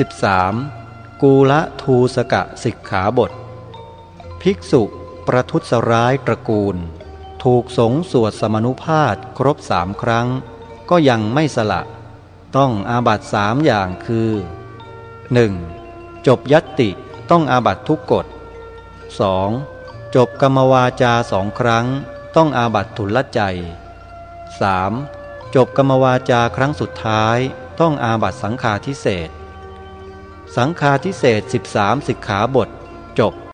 13. กูละทูสกะสิกขาบท ภิกษุประทุษร้ายตระกูล ถูกสงสวดสมนุภาพครบสามครั้ง ก็ยังไม่สละ ต้องอาบัตสามอย่างคือ 1. จบยัตติต้องอาบัตทุกกฎ 2. จบกรรมวาจาสองครั้ง ต้องอาบัตทุลใจ 3. จบกรรมวาจาครั้งสุดท้าย ต้องอาบัตสังฆาทิเศษ สังฆาทิเศษ13สิกขาบทจบ